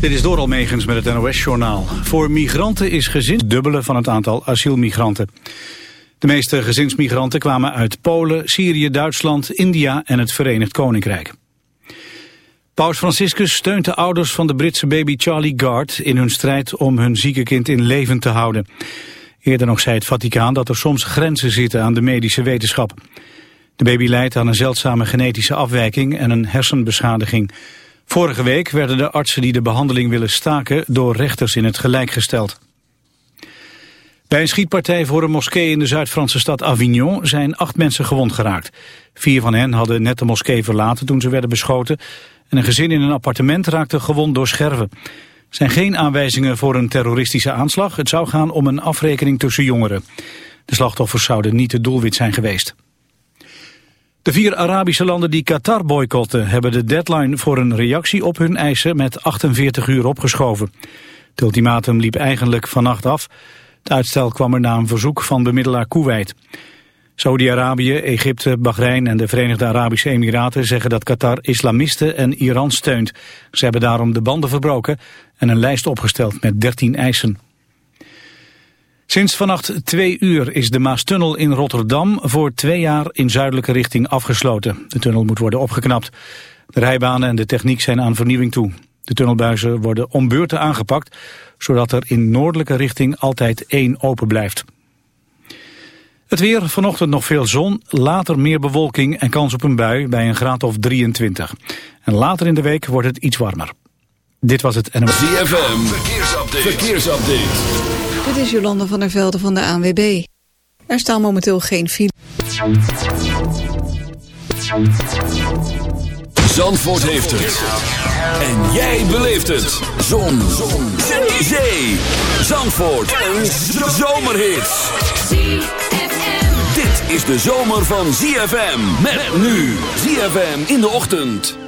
Dit is door Almegens met het NOS-journaal. Voor migranten is gezin dubbele van het aantal asielmigranten. De meeste gezinsmigranten kwamen uit Polen, Syrië, Duitsland, India en het Verenigd Koninkrijk. Paus Franciscus steunt de ouders van de Britse baby Charlie Gard... in hun strijd om hun zieke kind in leven te houden. Eerder nog zei het Vaticaan dat er soms grenzen zitten aan de medische wetenschap. De baby lijdt aan een zeldzame genetische afwijking en een hersenbeschadiging... Vorige week werden de artsen die de behandeling willen staken door rechters in het gelijk gesteld. Bij een schietpartij voor een moskee in de Zuid-Franse stad Avignon zijn acht mensen gewond geraakt. Vier van hen hadden net de moskee verlaten toen ze werden beschoten. En een gezin in een appartement raakte gewond door scherven. Er zijn geen aanwijzingen voor een terroristische aanslag. Het zou gaan om een afrekening tussen jongeren. De slachtoffers zouden niet het doelwit zijn geweest. De vier Arabische landen die Qatar boycotten hebben de deadline voor een reactie op hun eisen met 48 uur opgeschoven. Het ultimatum liep eigenlijk vannacht af. Het uitstel kwam er na een verzoek van bemiddelaar Kuwait. Saudi-Arabië, Egypte, Bahrein en de Verenigde Arabische Emiraten zeggen dat Qatar islamisten en Iran steunt. Ze hebben daarom de banden verbroken en een lijst opgesteld met 13 eisen. Sinds vannacht twee uur is de Maastunnel in Rotterdam voor twee jaar in zuidelijke richting afgesloten. De tunnel moet worden opgeknapt. De rijbanen en de techniek zijn aan vernieuwing toe. De tunnelbuizen worden om beurten aangepakt, zodat er in noordelijke richting altijd één open blijft. Het weer, vanochtend nog veel zon, later meer bewolking en kans op een bui bij een graad of 23. En later in de week wordt het iets warmer. Dit was het NMS. ZFM, verkeersupdate. verkeersupdate. Dit is Jolande van der Velde van de ANWB. Er staan momenteel geen file. Zandvoort heeft het. En jij beleeft het. Zon. Zon. Zee. Zandvoort. Een zomerhit. Dit is de zomer van ZFM. Met nu. ZFM in de ochtend.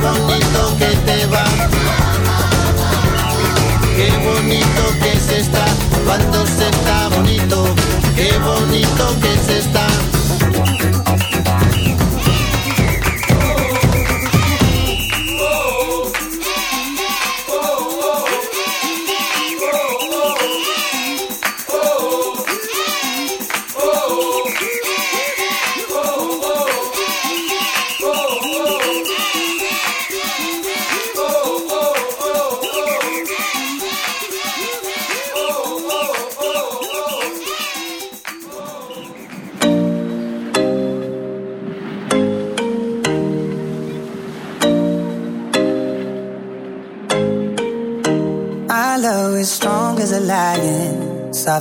bonito que te va. Qué bonito que se está cuando se va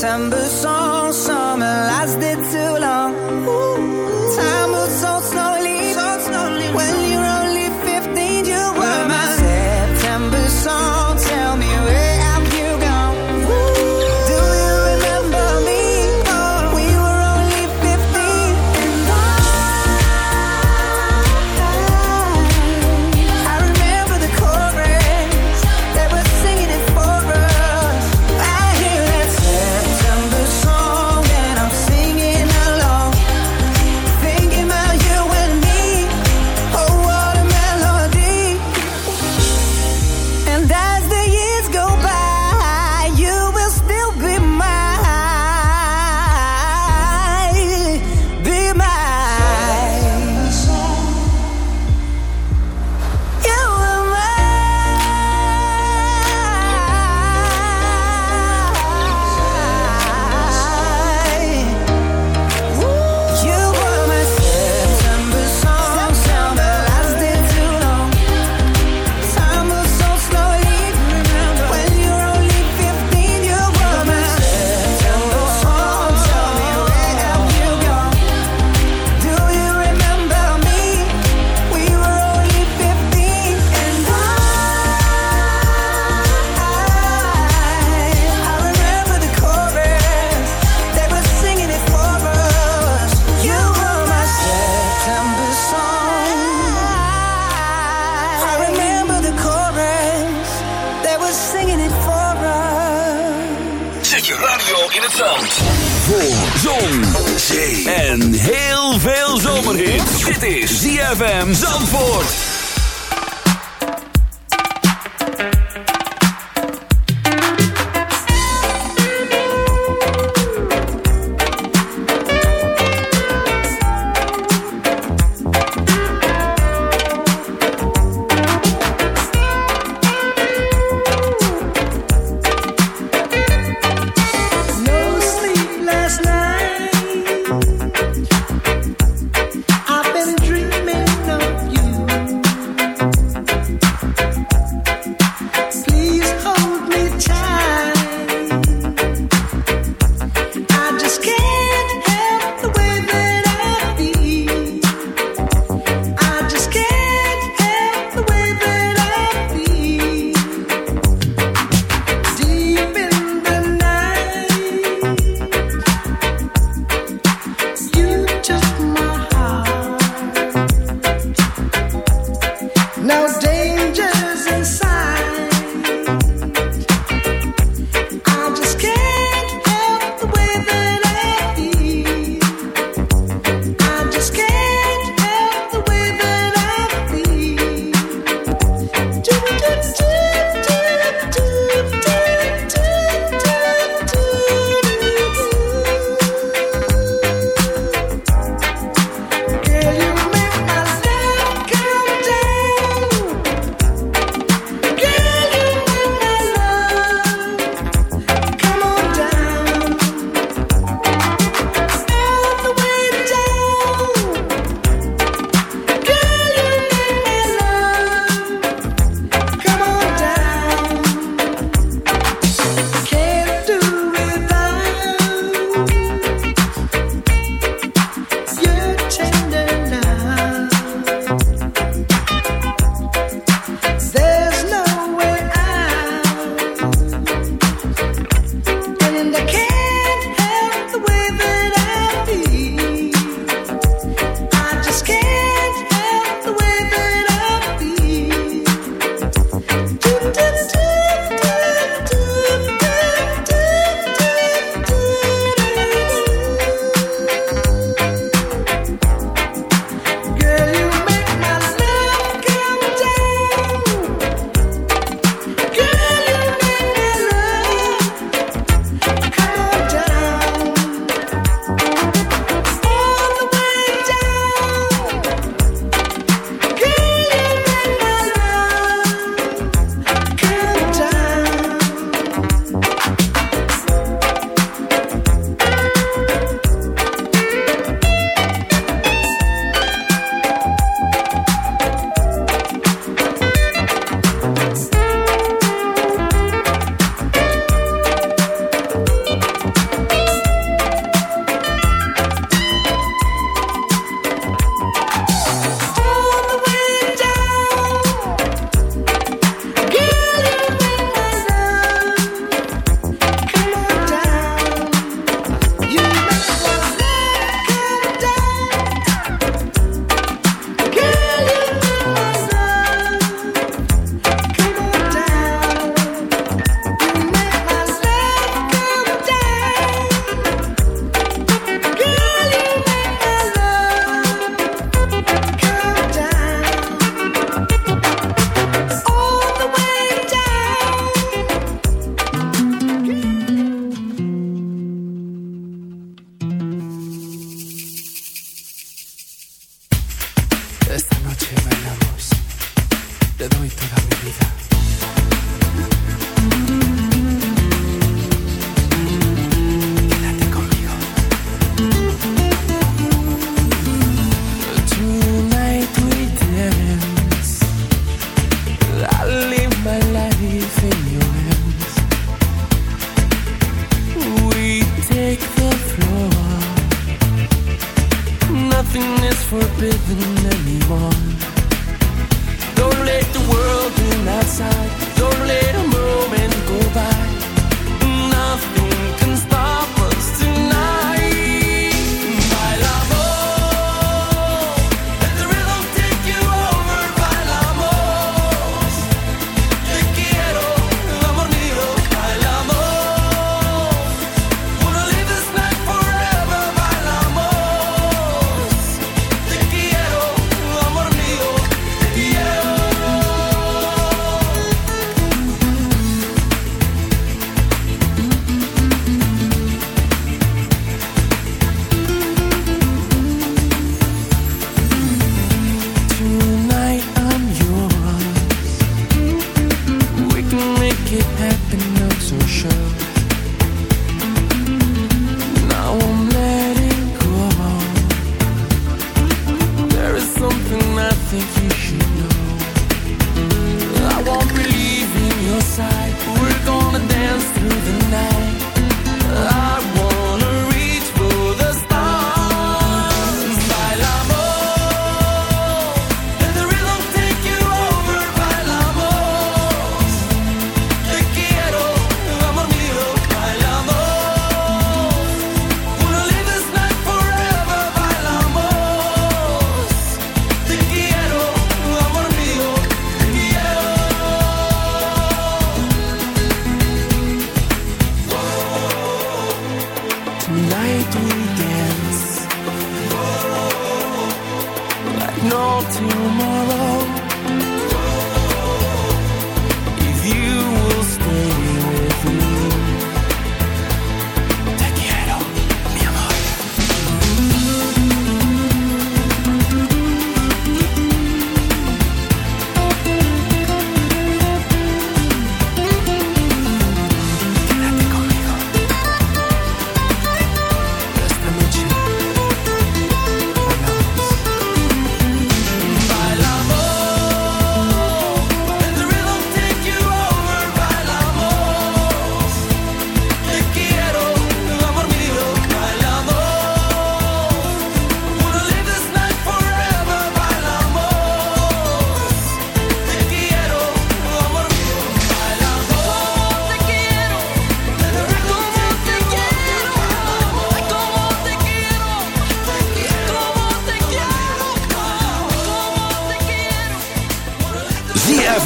September song.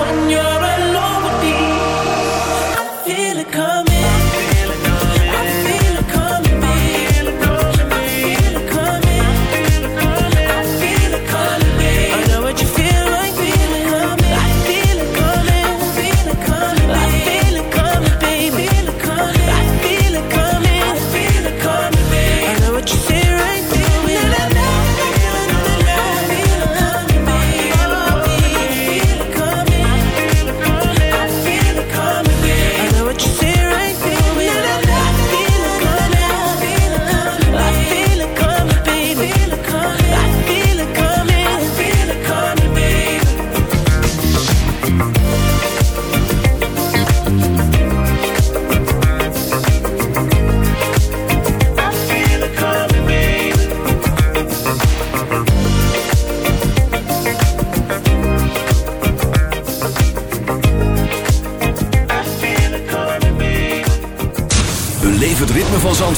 when you're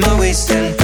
My waist and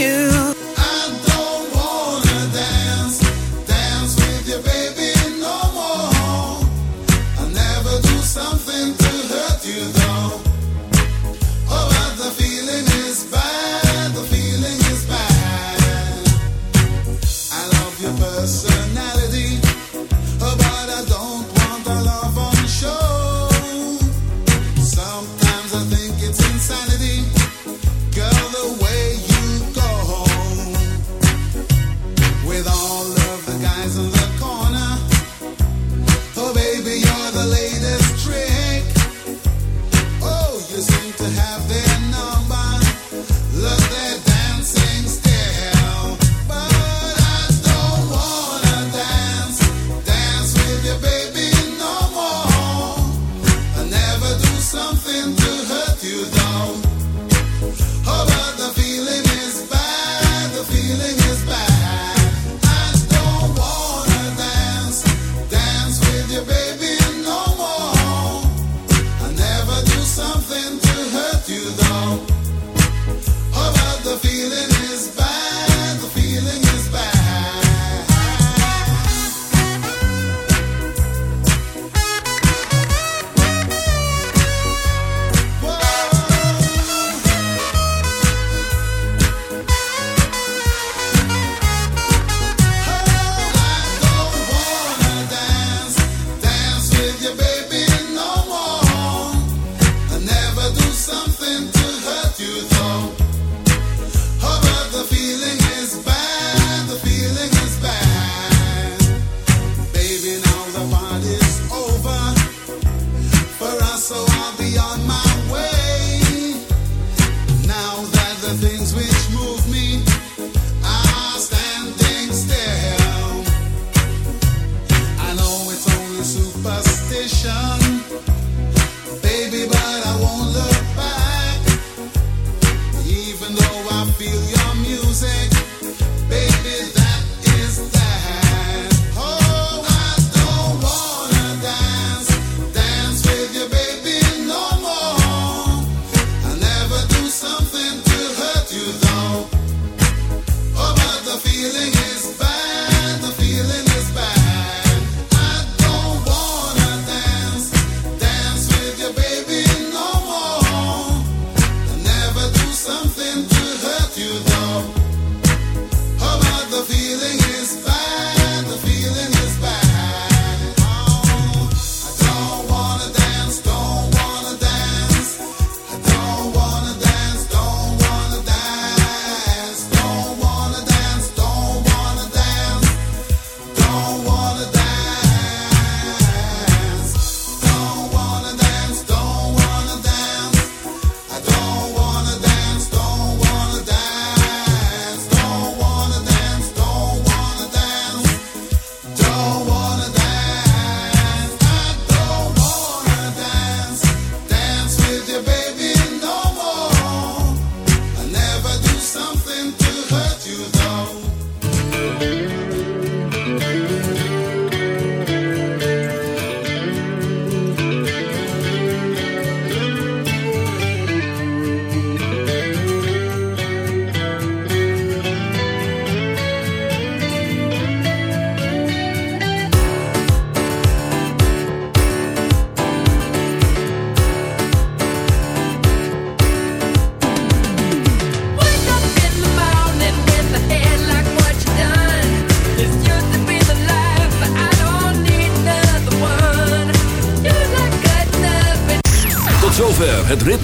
You. to have their